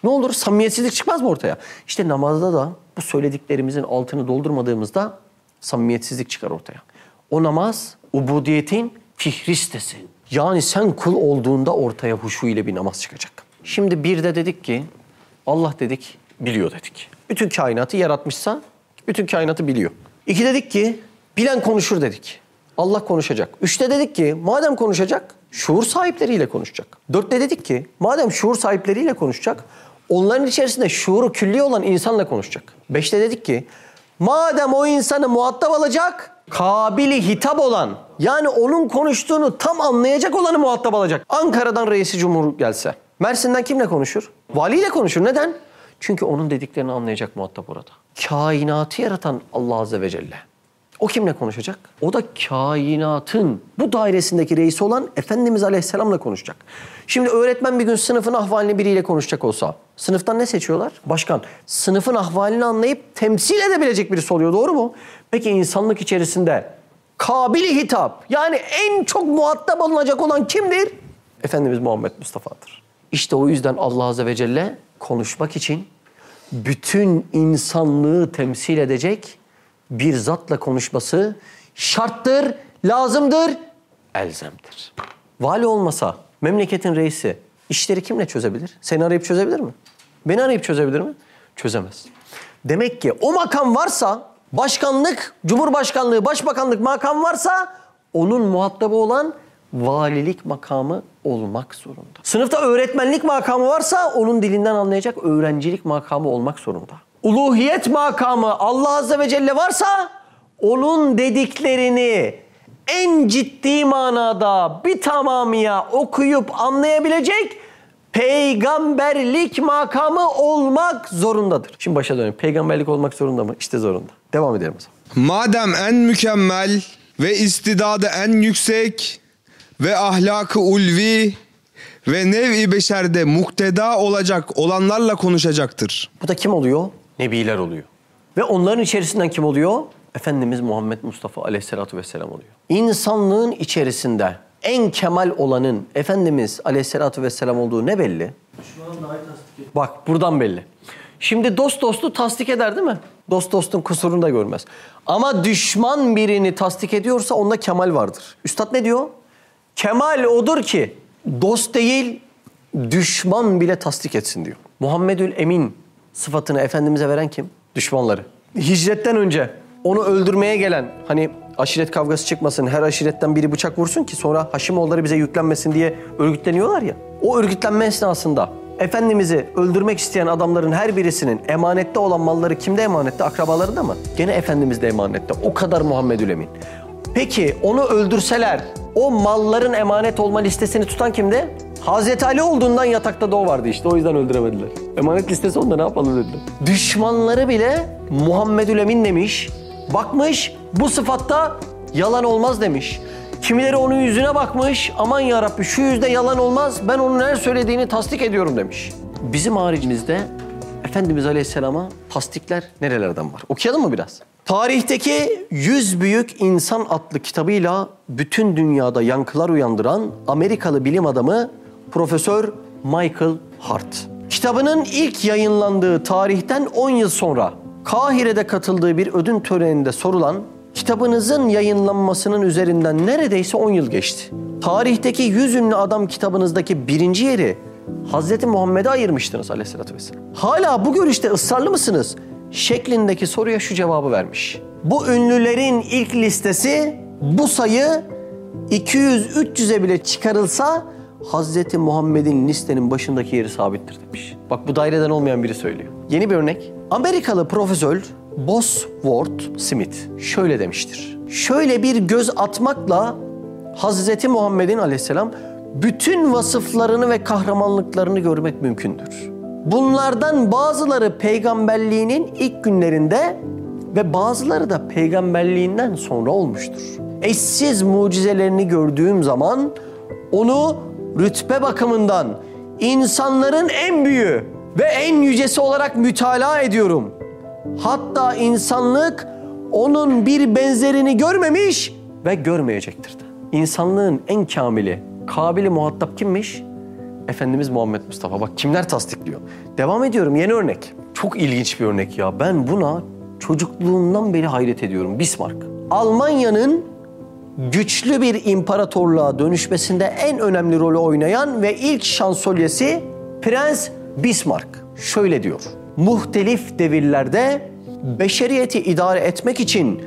ne olur? Samimiyetsizlik çıkmaz mı ortaya? İşte namazda da bu söylediklerimizin altını doldurmadığımızda samimiyetsizlik çıkar ortaya. O namaz ubudiyetin fihristesi. Yani sen kul olduğunda ortaya huşu ile bir namaz çıkacak. Şimdi bir de dedik ki Allah dedik biliyor dedik. Bütün kainatı yaratmışsa bütün kainatı biliyor. İki dedik ki bilen konuşur dedik. Allah konuşacak. Üçte dedik ki madem konuşacak şuur sahipleriyle konuşacak. Dörtte dedik ki madem şuur sahipleriyle konuşacak onların içerisinde şuuru külli olan insanla konuşacak. Beşte dedik ki madem o insanı muhatap alacak kabili hitap olan yani onun konuştuğunu tam anlayacak olanı muhatap alacak. Ankara'dan reisi cumhur gelse Mersin'den kimle konuşur? Valiyle konuşur. Neden? Çünkü onun dediklerini anlayacak muhatap orada. Kainatı yaratan Allah Azze ve Celle. O kimle konuşacak? O da kainatın bu dairesindeki reisi olan Efendimiz Aleyhisselam'la konuşacak. Şimdi öğretmen bir gün sınıfın ahvalini biriyle konuşacak olsa sınıftan ne seçiyorlar? Başkan. Sınıfın ahvalini anlayıp temsil edebilecek birisi oluyor doğru mu? Peki insanlık içerisinde kabili hitap yani en çok muhatap alınacak olan kimdir? Efendimiz Muhammed Mustafa'dır. İşte o yüzden Allah Azze ve Celle konuşmak için bütün insanlığı temsil edecek bir zatla konuşması şarttır, lazımdır, elzemdir. Vali olmasa memleketin reisi işleri kimle çözebilir? Seni arayıp çözebilir mi? Beni arayıp çözebilir mi? Çözemez. Demek ki o makam varsa Başkanlık, cumhurbaşkanlığı, başbakanlık makam varsa onun muhatabı olan valilik makamı olmak zorunda. Sınıfta öğretmenlik makamı varsa onun dilinden anlayacak öğrencilik makamı olmak zorunda. Uluhiyet makamı Allah Azze ve Celle varsa onun dediklerini en ciddi manada bir tamamıya okuyup anlayabilecek peygamberlik makamı olmak zorundadır. Şimdi başa dönüyorum. Peygamberlik olmak zorunda mı? İşte zorunda. Devam edelim o zaman. Madem en mükemmel ve istidadı en yüksek ve ahlakı ulvi ve nev-i beşerde mukteda olacak olanlarla konuşacaktır. Bu da kim oluyor? Nebiler oluyor. Ve onların içerisinden kim oluyor? Efendimiz Muhammed Mustafa Aleyhisselatü Vesselam oluyor. İnsanlığın içerisinde en kemal olanın Efendimiz Aleyhisselatü Vesselam olduğu ne belli? Bak buradan belli. Şimdi dost dostu tasdik eder değil mi? Dost dostun kusurunu da görmez. Ama düşman birini tasdik ediyorsa onda kemal vardır. Üstad ne diyor? Kemal odur ki dost değil düşman bile tasdik etsin diyor. Muhammedül Emin sıfatını Efendimiz'e veren kim? Düşmanları. Hicretten önce onu öldürmeye gelen hani aşiret kavgası çıkmasın her aşiretten biri bıçak vursun ki sonra Haşimoğulları bize yüklenmesin diye örgütleniyorlar ya. O örgütlenme esnasında Efendimiz'i öldürmek isteyen adamların her birisinin emanette olan malları kimde emanette? Akrabalarında mı? Gene Efendimiz'de emanette. O kadar Muhammedül Emin. Peki onu öldürseler o malların emanet olma listesini tutan kimdi? Hazreti Ali olduğundan yatakta da o vardı işte o yüzden öldüremediler. Emanet listesi onda ne yapalım dediler. Düşmanları bile Muhammedül Emin demiş. Bakmış bu sıfatta yalan olmaz demiş. Kimileri onun yüzüne bakmış. Aman ya şu yüzde yalan olmaz. Ben onun her söylediğini tasdik ediyorum demiş. Bizim haricimizde Efendimiz Aleyhisselam'a tasdikler nerelerden var? Okuyalım mı biraz? Tarihteki 100 Büyük İnsan adlı kitabıyla bütün dünyada yankılar uyandıran Amerikalı bilim adamı Profesör Michael Hart. Kitabının ilk yayınlandığı tarihten 10 yıl sonra Kahire'de katıldığı bir ödün töreninde sorulan kitabınızın yayınlanmasının üzerinden neredeyse 10 yıl geçti. Tarihteki 100 ünlü adam kitabınızdaki birinci yeri Hazreti Muhammed'e ayırmıştınız aleyhissalatü vesselam. Hala bu görüşte ısrarlı mısınız? Şeklindeki soruya şu cevabı vermiş. Bu ünlülerin ilk listesi bu sayı 200-300'e bile çıkarılsa Hazreti Muhammed'in listenin başındaki yeri sabittir demiş. Bak bu daireden olmayan biri söylüyor. Yeni bir örnek. Amerikalı profesör Bosworth Smith şöyle demiştir. Şöyle bir göz atmakla Hazreti Muhammed'in aleyhisselam bütün vasıflarını ve kahramanlıklarını görmek mümkündür. Bunlardan bazıları peygamberliğinin ilk günlerinde ve bazıları da peygamberliğinden sonra olmuştur. Eşsiz mucizelerini gördüğüm zaman onu rütbe bakımından insanların en büyüğü ve en yücesi olarak mütalaa ediyorum. Hatta insanlık onun bir benzerini görmemiş ve görmeyecektir de. İnsanlığın en kamili, kabili muhatap kimmiş? Efendimiz Muhammed Mustafa. Bak kimler tasdikliyor. Devam ediyorum yeni örnek. Çok ilginç bir örnek ya. Ben buna çocukluğumdan beri hayret ediyorum. Bismarck. Almanya'nın güçlü bir imparatorluğa dönüşmesinde en önemli rolü oynayan ve ilk şansölyesi Prens Bismarck. Şöyle diyor. Muhtelif devirlerde beşeriyeti idare etmek için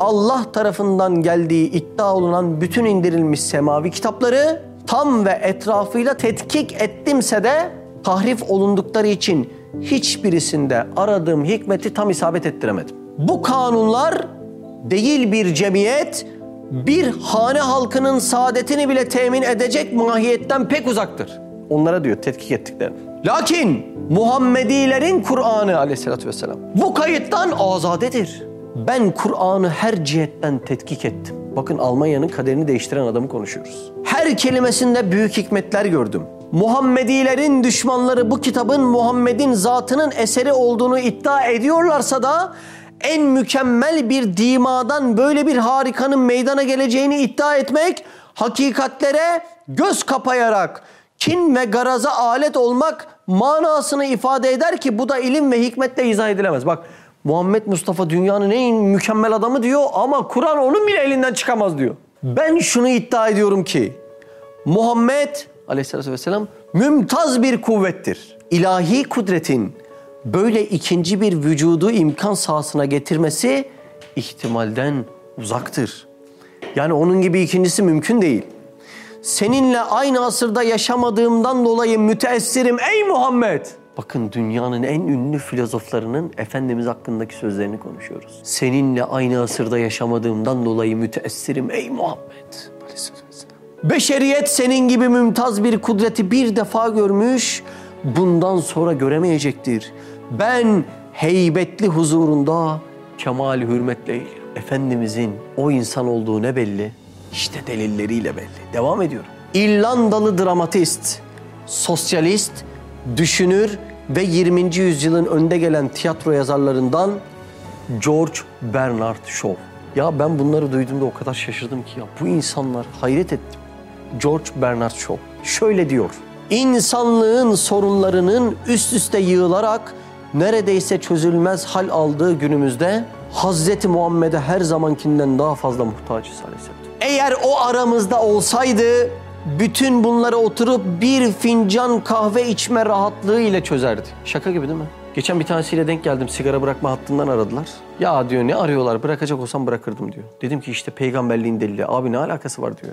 Allah tarafından geldiği iddia olunan bütün indirilmiş semavi kitapları tam ve etrafıyla tetkik ettimse de tahrif olundukları için hiçbirisinde aradığım hikmeti tam isabet ettiremedim. Bu kanunlar değil bir cemiyet, bir hane halkının saadetini bile temin edecek mahiyetten pek uzaktır. Onlara diyor tetkik ettiklerini. Lakin Muhammedilerin Kur'an'ı aleyhissalatü vesselam bu kayıttan azadedir. Ben Kur'an'ı her cihetten tetkik ettim. Bakın Almanya'nın kaderini değiştiren adamı konuşuyoruz. Her kelimesinde büyük hikmetler gördüm. Muhammedilerin düşmanları bu kitabın Muhammed'in zatının eseri olduğunu iddia ediyorlarsa da en mükemmel bir dimadan böyle bir harikanın meydana geleceğini iddia etmek hakikatlere göz kapayarak kin ve garaza alet olmak manasını ifade eder ki bu da ilim ve hikmetle izah edilemez. Bak Muhammed Mustafa dünyanın en mükemmel adamı diyor ama Kur'an onun bile elinden çıkamaz diyor. Ben şunu iddia ediyorum ki Muhammed aleyhissalatü vesselam mümtaz bir kuvvettir. İlahi kudretin böyle ikinci bir vücudu imkan sahasına getirmesi ihtimalden uzaktır. Yani onun gibi ikincisi mümkün değil. Seninle aynı asırda yaşamadığımdan dolayı müteessirim ey Muhammed. Bakın dünyanın en ünlü filozoflarının Efendimiz hakkındaki sözlerini konuşuyoruz. Seninle aynı asırda yaşamadığımdan dolayı müteessirim ey Muhammed. Beşeriyet senin gibi mümtaz bir kudreti bir defa görmüş, bundan sonra göremeyecektir. Ben heybetli huzurunda kemal hürmetle. Efendimizin o insan olduğu ne belli? İşte delilleriyle belli. Devam ediyorum. İrlandalı dramatist, sosyalist, düşünür ve 20. yüzyılın önde gelen tiyatro yazarlarından George Bernard Shaw. Ya ben bunları duyduğumda o kadar şaşırdım ki ya bu insanlar hayret ettim. George Bernard Shaw şöyle diyor. İnsanlığın sorunlarının üst üste yığılarak neredeyse çözülmez hal aldığı günümüzde Hazreti Muhammed'e her zamankinden daha fazla muhtacız aleyhisselam. Eğer o aramızda olsaydı bütün bunları oturup bir fincan kahve içme rahatlığı ile çözerdi. Şaka gibi değil mi? Geçen bir tanesiyle denk geldim. Sigara bırakma hattından aradılar. Ya diyor ne arıyorlar? Bırakacak olsam bırakırdım diyor. Dedim ki işte peygamberliğin delili. Abi ne alakası var diyor.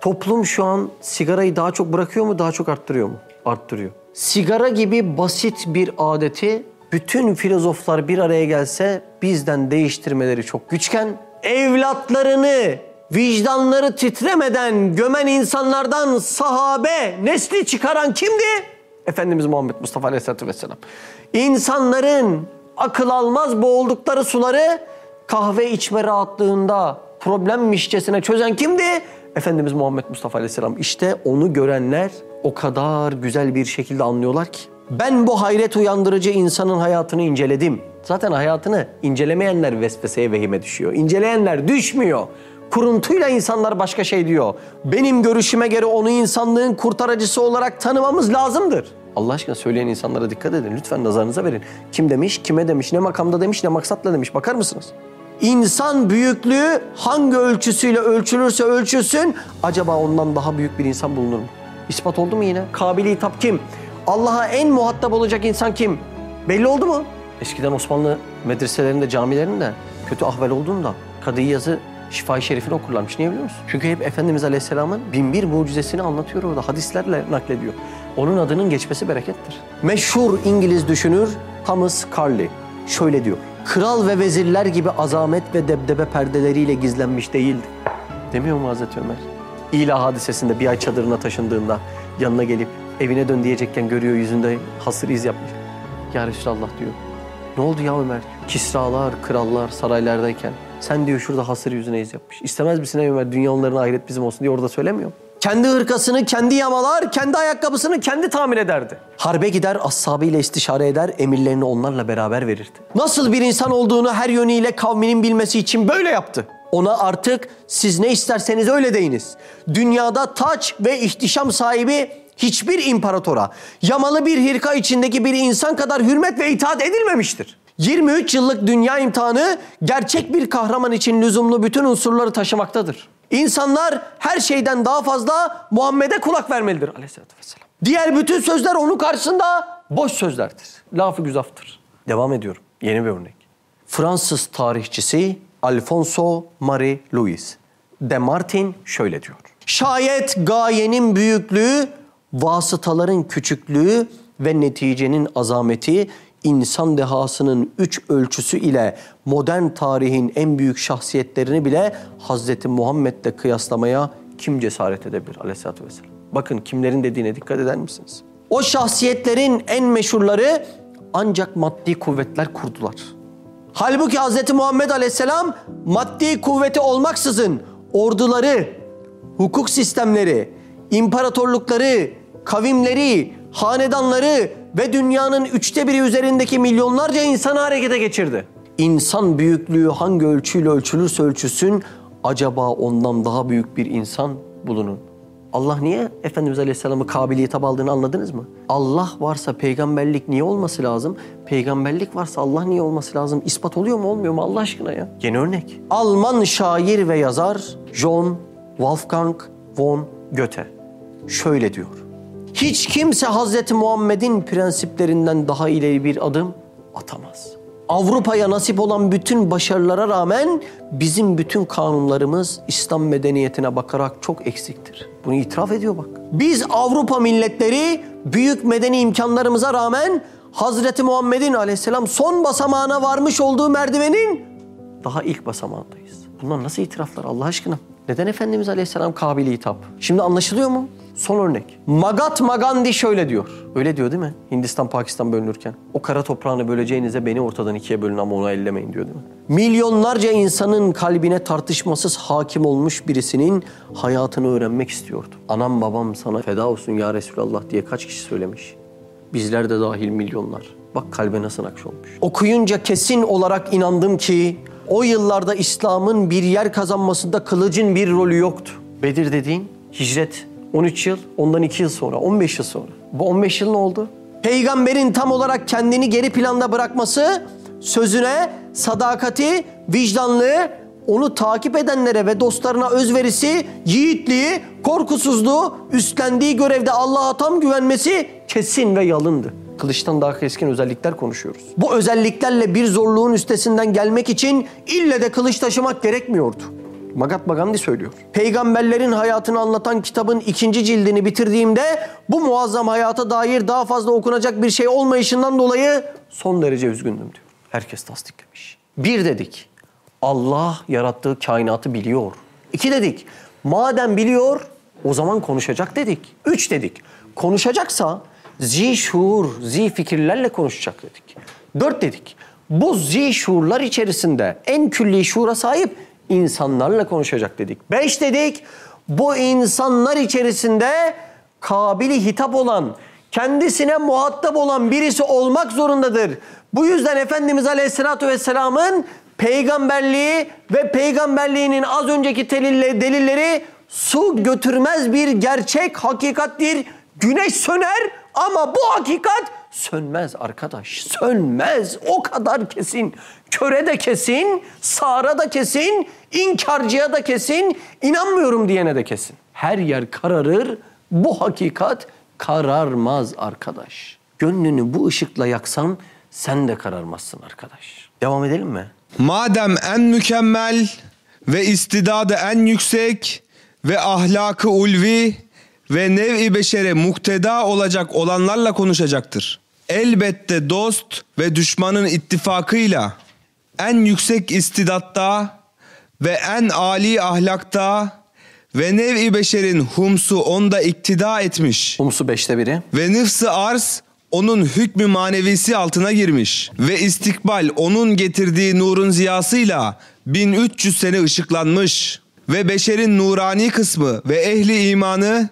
Toplum şu an sigarayı daha çok bırakıyor mu, daha çok arttırıyor mu? Arttırıyor. Sigara gibi basit bir adeti bütün filozoflar bir araya gelse bizden değiştirmeleri çok güçken evlatlarını vicdanları titremeden gömen insanlardan sahabe nesli çıkaran kimdi? Efendimiz Muhammed Mustafa Aleyhisselatü Vesselam. İnsanların akıl almaz boğuldukları suları kahve içme rahatlığında problemmişçesine çözen kimdi? Efendimiz Muhammed Mustafa Aleyhisselam. İşte onu görenler o kadar güzel bir şekilde anlıyorlar ki. Ben bu hayret uyandırıcı insanın hayatını inceledim. Zaten hayatını incelemeyenler vesveseye vehime düşüyor. İnceleyenler düşmüyor. Kuruntuyla insanlar başka şey diyor. Benim görüşüme göre onu insanlığın kurtarıcısı olarak tanımamız lazımdır. Allah aşkına söyleyen insanlara dikkat edin. Lütfen nazarınıza verin. Kim demiş, kime demiş, ne makamda demiş, ne maksatla demiş. Bakar mısınız? İnsan büyüklüğü hangi ölçüsüyle ölçülürse ölçülsün acaba ondan daha büyük bir insan bulunur mu? İspat oldu mu yine? Kabili hitap kim? Allah'a en muhatap olacak insan kim? Belli oldu mu? Eskiden Osmanlı medreselerinde, camilerinde kötü ahval olduğunda Kadı yazı Şifa-i Şerif'ini okurlarmış. Niye biliyor musun? Çünkü hep Efendimiz Aleyhisselam'ın bin bir mucizesini anlatıyor orada. Hadislerle naklediyor. Onun adının geçmesi berekettir. Meşhur İngiliz düşünür Thomas Carlyle şöyle diyor. Kral ve vezirler gibi azamet ve debdebe perdeleriyle gizlenmiş değildi. Demiyor mu Hazreti Ömer? İlah hadisesinde bir ay çadırına taşındığında yanına gelip evine dön diyecekken görüyor yüzünde hasır iz yapmış. Ya Resulallah diyor. Ne oldu ya Ömer? diyor. Kisralar, krallar saraylardayken sen diyor şurada hasır yüzüne iz yapmış. İstemez misin ey Ömer? Dünya onların ahiret bizim olsun diye orada söylemiyor. Kendi hırkasını kendi yamalar, kendi ayakkabısını kendi tamir ederdi. Harbe gider, ashabıyla istişare eder, emirlerini onlarla beraber verirdi. Nasıl bir insan olduğunu her yönüyle kavminin bilmesi için böyle yaptı. Ona artık siz ne isterseniz öyle deyiniz. Dünyada taç ve ihtişam sahibi hiçbir imparatora yamalı bir hirka içindeki bir insan kadar hürmet ve itaat edilmemiştir. 23 yıllık dünya imtihanı gerçek bir kahraman için lüzumlu bütün unsurları taşımaktadır. İnsanlar her şeyden daha fazla Muhammed'e kulak vermelidir aleyhissalatü vesselam. Diğer bütün sözler onun karşısında boş sözlerdir. Lafı güzaftır. Devam ediyorum. Yeni bir örnek. Fransız tarihçisi Alfonso Marie Louis de Martin şöyle diyor. Şayet gayenin büyüklüğü, vasıtaların küçüklüğü ve neticenin azameti insan dehasının üç ölçüsü ile modern tarihin en büyük şahsiyetlerini bile Hazreti Muhammed'le kıyaslamaya kim cesaret edebilir aleyhissalatü vesselam? Bakın kimlerin dediğine dikkat eder misiniz? O şahsiyetlerin en meşhurları ancak maddi kuvvetler kurdular. Halbuki Hz. Muhammed Aleyhisselam maddi kuvveti olmaksızın orduları, hukuk sistemleri, imparatorlukları, kavimleri, hanedanları ve dünyanın üçte biri üzerindeki milyonlarca insanı harekete geçirdi. İnsan büyüklüğü hangi ölçüyle ölçülürse ölçülsün acaba ondan daha büyük bir insan bulunun. Allah niye Efendimiz Aleyhisselam'ı kabiliyet aldığını anladınız mı? Allah varsa peygamberlik niye olması lazım? Peygamberlik varsa Allah niye olması lazım? İspat oluyor mu olmuyor mu Allah aşkına ya? Yeni örnek. Alman şair ve yazar John Wolfgang von Goethe şöyle diyor. Hiç kimse Hazreti Muhammed'in prensiplerinden daha ileri bir adım atamaz. Avrupa'ya nasip olan bütün başarılara rağmen bizim bütün kanunlarımız İslam medeniyetine bakarak çok eksiktir. Bunu itiraf ediyor bak. Biz Avrupa milletleri büyük medeni imkanlarımıza rağmen Hazreti Muhammed'in aleyhisselam son basamağına varmış olduğu merdivenin daha ilk basamağındayız. Bunlar nasıl itiraflar Allah aşkına? Neden Efendimiz Aleyhisselam kabili hitap? Şimdi anlaşılıyor mu? Son örnek. Magatma Gandhi şöyle diyor. Öyle diyor değil mi? Hindistan Pakistan bölünürken. O kara toprağını böleceğinize beni ortadan ikiye bölün ama onu ellemeyin diyor değil mi? Milyonlarca insanın kalbine tartışmasız hakim olmuş birisinin hayatını öğrenmek istiyordu. Anam babam sana feda olsun ya Resulallah diye kaç kişi söylemiş? Bizler de dahil milyonlar. Bak kalbe nasıl nakş olmuş. Okuyunca kesin olarak inandım ki o yıllarda İslam'ın bir yer kazanmasında kılıcın bir rolü yoktu. Bedir dediğin hicret 13 yıl, ondan 2 yıl sonra, 15 yıl sonra. Bu 15 yıl ne oldu? Peygamberin tam olarak kendini geri planda bırakması, sözüne sadakati, vicdanlı, onu takip edenlere ve dostlarına özverisi, yiğitliği, korkusuzluğu, üstlendiği görevde Allah'a tam güvenmesi kesin ve yalındı. Kılıçtan daha keskin özellikler konuşuyoruz. Bu özelliklerle bir zorluğun üstesinden gelmek için ille de kılıç taşımak gerekmiyordu. Mahatma Gandhi söylüyor. Peygamberlerin hayatını anlatan kitabın ikinci cildini bitirdiğimde bu muazzam hayata dair daha fazla okunacak bir şey olmayışından dolayı son derece üzgündüm diyor. Herkes tasdiklemiş. Bir dedik. Allah yarattığı kainatı biliyor. İki dedik. Madem biliyor o zaman konuşacak dedik. Üç dedik. Konuşacaksa zi şuur, zi fikirlerle konuşacak dedik. Dört dedik. Bu zi şuurlar içerisinde en külli şuura sahip insanlarla konuşacak dedik. Beş dedik. Bu insanlar içerisinde kabili hitap olan, kendisine muhatap olan birisi olmak zorundadır. Bu yüzden Efendimiz Aleyhisselatü Vesselam'ın peygamberliği ve peygamberliğinin az önceki delille- delilleri su götürmez bir gerçek hakikattir. Güneş söner ama bu hakikat sönmez arkadaş. Sönmez. O kadar kesin. Köre de kesin, sağra da kesin, inkarcıya da kesin, inanmıyorum diyene de kesin. Her yer kararır, bu hakikat kararmaz arkadaş. Gönlünü bu ışıkla yaksan sen de kararmazsın arkadaş. Devam edelim mi? Madem en mükemmel ve istidadı en yüksek ve ahlakı ulvi ve nev-i beşere mukteda olacak olanlarla konuşacaktır. Elbette dost ve düşmanın ittifakıyla en yüksek istidatta ve en âli ahlakta ve nev-i beşerin humsu onda iktida etmiş. Humsu beşte biri. ve nıfsı arz onun hükmü manevisi altına girmiş. Ve istikbal onun getirdiği nurun ziyasıyla 1300 sene ışıklanmış. Ve beşerin nurani kısmı ve ehli imanı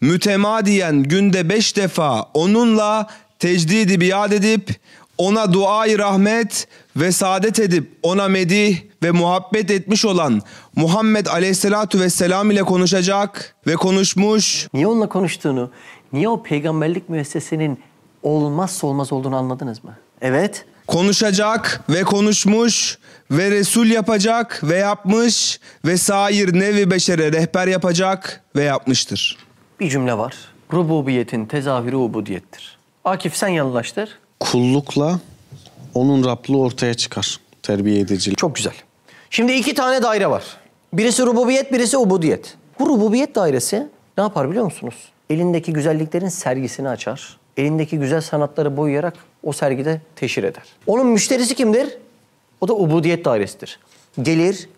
mütemadiyen günde beş defa onunla tecdidi biat edip ona duayı rahmet ve saadet edip ona medih ve muhabbet etmiş olan Muhammed Aleyhisselatu Vesselam ile konuşacak ve konuşmuş Niye onunla konuştuğunu, niye o peygamberlik müessesinin olmazsa olmaz olduğunu anladınız mı? Evet. konuşacak ve konuşmuş ve Resul yapacak ve yapmış ve sair nevi beşere rehber yapacak ve yapmıştır. Bir cümle var. Rububiyetin tezahürü ubudiyettir. Akif sen yanlaştır. Kullukla onun Rablığı ortaya çıkar. Terbiye edicilik. Çok güzel. Şimdi iki tane daire var. Birisi rububiyet, birisi ubudiyet. Bu rububiyet dairesi ne yapar biliyor musunuz? Elindeki güzelliklerin sergisini açar. Elindeki güzel sanatları boyayarak o sergide teşhir eder. Onun müşterisi kimdir? O da ubudiyet dairesidir. Gelir,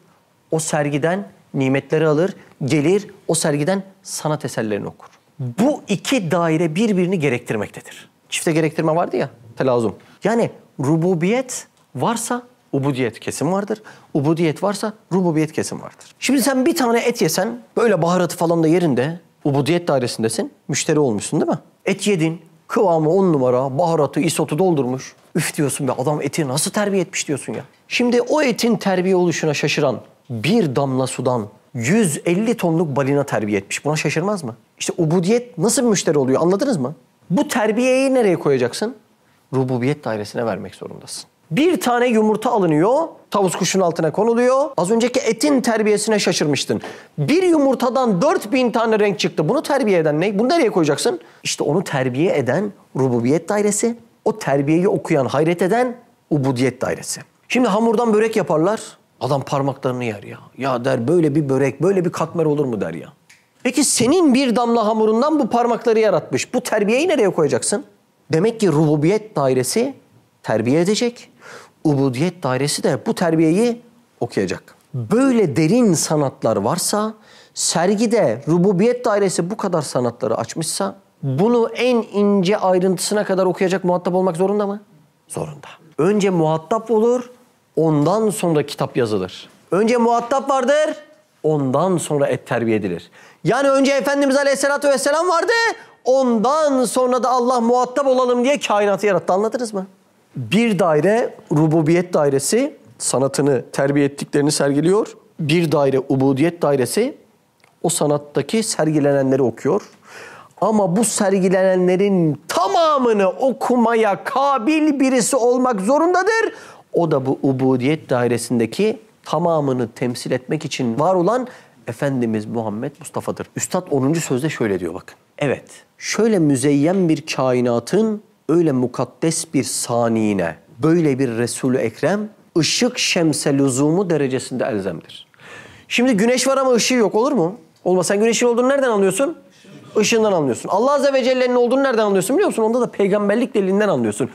o sergiden nimetleri alır, gelir, o sergiden sanat eserlerini okur. Bu iki daire birbirini gerektirmektedir. Çifte gerektirme vardı ya, telazum. Yani rububiyet varsa ubudiyet kesin vardır. Ubudiyet varsa rububiyet kesin vardır. Şimdi sen bir tane et yesen, böyle baharatı falan da yerinde, ubudiyet dairesindesin, müşteri olmuşsun değil mi? Et yedin, kıvamı on numara, baharatı, isotu doldurmuş. Üf diyorsun be adam eti nasıl terbiye etmiş diyorsun ya. Şimdi o etin terbiye oluşuna şaşıran bir damla sudan 150 tonluk balina terbiye etmiş. Buna şaşırmaz mı? İşte ubudiyet nasıl bir müşteri oluyor anladınız mı? Bu terbiyeyi nereye koyacaksın? Rububiyet dairesine vermek zorundasın. Bir tane yumurta alınıyor, tavus kuşun altına konuluyor. Az önceki etin terbiyesine şaşırmıştın. Bir yumurtadan 4000 tane renk çıktı. Bunu terbiye eden ne? Bunu nereye koyacaksın? İşte onu terbiye eden rububiyet dairesi. O terbiyeyi okuyan, hayret eden Ubudiyet dairesi. Şimdi hamurdan börek yaparlar. Adam parmaklarını yer ya. Ya der böyle bir börek, böyle bir katmer olur mu der ya. Peki senin bir damla hamurundan bu parmakları yaratmış. Bu terbiyeyi nereye koyacaksın? Demek ki rububiyet dairesi terbiye edecek. Ubudiyet dairesi de bu terbiyeyi okuyacak. Böyle derin sanatlar varsa, sergide rububiyet dairesi bu kadar sanatları açmışsa, bunu en ince ayrıntısına kadar okuyacak muhatap olmak zorunda mı? Zorunda. Önce muhatap olur, ondan sonra kitap yazılır. Önce muhatap vardır, ondan sonra et terbiye edilir. Yani önce Efendimiz Aleyhisselatü Vesselam vardı, ondan sonra da Allah muhatap olalım diye kainatı yarattı. Anladınız mı? Bir daire rububiyet dairesi sanatını terbiye ettiklerini sergiliyor. Bir daire ubudiyet dairesi o sanattaki sergilenenleri okuyor. Ama bu sergilenenlerin tamamını okumaya kabil birisi olmak zorundadır. O da bu ubudiyet dairesindeki tamamını temsil etmek için var olan Efendimiz Muhammed Mustafa'dır. Üstad 10. sözde şöyle diyor bakın. Evet, şöyle müzeyyen bir kainatın öyle mukaddes bir saniine, böyle bir Resul-ü Ekrem, ışık şemse lüzumu derecesinde elzemdir. Şimdi güneş var ama ışığı yok olur mu? Olmaz. Sen güneşin olduğunu nereden anlıyorsun? Işığından anlıyorsun. Allah Azze ve Celle'nin olduğunu nereden anlıyorsun biliyor musun? Onda da peygamberlik delilinden anlıyorsun.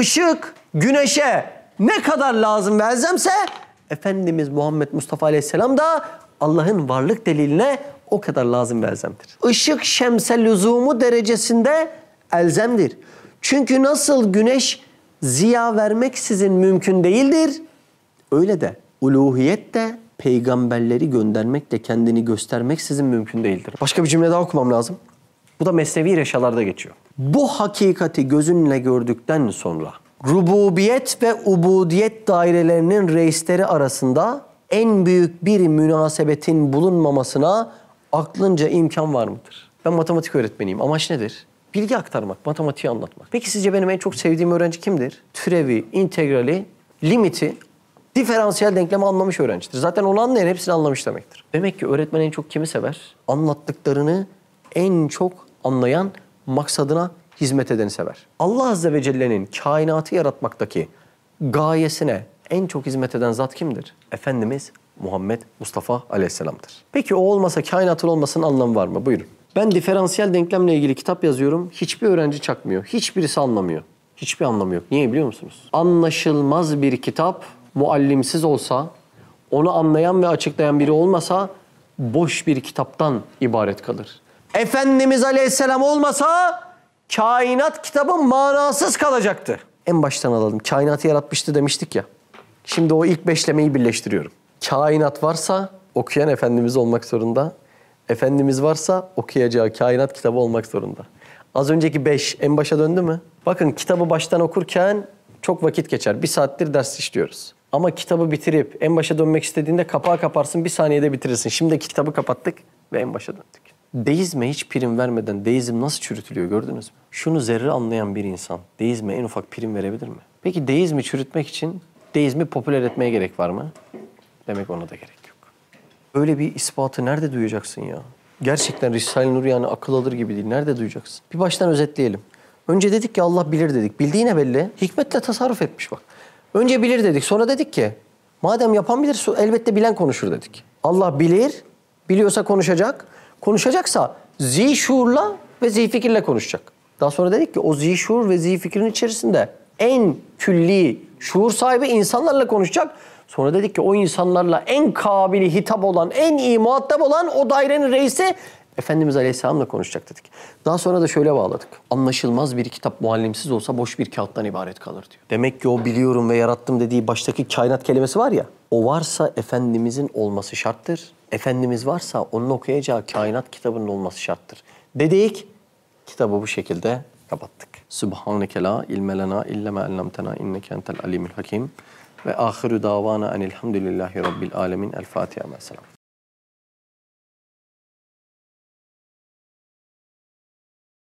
Işık güneşe ne kadar lazım ve elzemse Efendimiz Muhammed Mustafa Aleyhisselam da Allah'ın varlık deliline o kadar lazım ve elzemdir. Işık şemse lüzumu derecesinde elzemdir. Çünkü nasıl güneş ziya vermeksizin mümkün değildir. Öyle de uluhiyet de peygamberleri göndermekle kendini göstermeksizin mümkün değildir. Başka bir cümle daha okumam lazım. Bu da Mesnevi Reşalar'da geçiyor. Bu hakikati gözünle gördükten sonra rububiyet ve ubudiyet dairelerinin reisleri arasında en büyük bir münasebetin bulunmamasına aklınca imkan var mıdır? Ben matematik öğretmeniyim. Amaç nedir? Bilgi aktarmak, matematiği anlatmak. Peki sizce benim en çok sevdiğim öğrenci kimdir? Türevi, integrali, limiti, diferansiyel denklemi anlamış öğrencidir. Zaten onu anlayan hepsini anlamış demektir. Demek ki öğretmen en çok kimi sever? Anlattıklarını en çok anlayan, maksadına hizmet edeni sever. Allah Azze ve Celle'nin kainatı yaratmaktaki gayesine en çok hizmet eden zat kimdir? Efendimiz Muhammed Mustafa Aleyhisselam'dır. Peki o olmasa kainatın olmasının anlamı var mı? Buyurun. Ben diferansiyel denklemle ilgili kitap yazıyorum. Hiçbir öğrenci çakmıyor. Hiçbirisi anlamıyor. Hiçbir anlamı yok. Niye biliyor musunuz? Anlaşılmaz bir kitap muallimsiz olsa, onu anlayan ve açıklayan biri olmasa boş bir kitaptan ibaret kalır. Efendimiz Aleyhisselam olmasa kainat kitabı manasız kalacaktı. En baştan alalım. Kainatı yaratmıştı demiştik ya. Şimdi o ilk beşlemeyi birleştiriyorum. Kainat varsa okuyan Efendimiz olmak zorunda. Efendimiz varsa okuyacağı kainat kitabı olmak zorunda. Az önceki beş en başa döndü mü? Bakın kitabı baştan okurken çok vakit geçer. Bir saattir ders işliyoruz. Ama kitabı bitirip en başa dönmek istediğinde kapağı kaparsın bir saniyede bitirirsin. Şimdi kitabı kapattık ve en başa döndük. Deizme hiç prim vermeden deizm nasıl çürütülüyor gördünüz mü? Şunu zerre anlayan bir insan deizme en ufak prim verebilir mi? Peki deizmi çürütmek için deizmi popüler etmeye gerek var mı? Demek ona da gerek yok. Öyle bir ispatı nerede duyacaksın ya? Gerçekten Risale-i Nur yani akıl alır gibi değil. Nerede duyacaksın? Bir baştan özetleyelim. Önce dedik ki Allah bilir dedik. Bildiği ne belli? Hikmetle tasarruf etmiş bak. Önce bilir dedik. Sonra dedik ki madem yapan bilir elbette bilen konuşur dedik. Allah bilir. Biliyorsa konuşacak. Konuşacaksa zişurla ve zifikirle konuşacak. Daha sonra dedik ki o zişur ve zifikirin içerisinde en külli şuur sahibi insanlarla konuşacak. Sonra dedik ki o insanlarla en kabili hitap olan, en iyi muhatap olan o dairenin reisi Efendimiz Aleyhisselam'la konuşacak dedik. Daha sonra da şöyle bağladık. Anlaşılmaz bir kitap muallimsiz olsa boş bir kağıttan ibaret kalır diyor. Demek ki o biliyorum ve yarattım dediği baştaki kainat kelimesi var ya. O varsa Efendimizin olması şarttır. Efendimiz varsa onun okuyacağı kainat kitabının olması şarttır. Dedik, kitabı bu şekilde kapattık. Subhaneke la ilme lena illa ma allamtena inneke entel alimul hakim. Ve ahiru davana enilhamdülillahi rabbil alemin. El Fatiha. Mesela.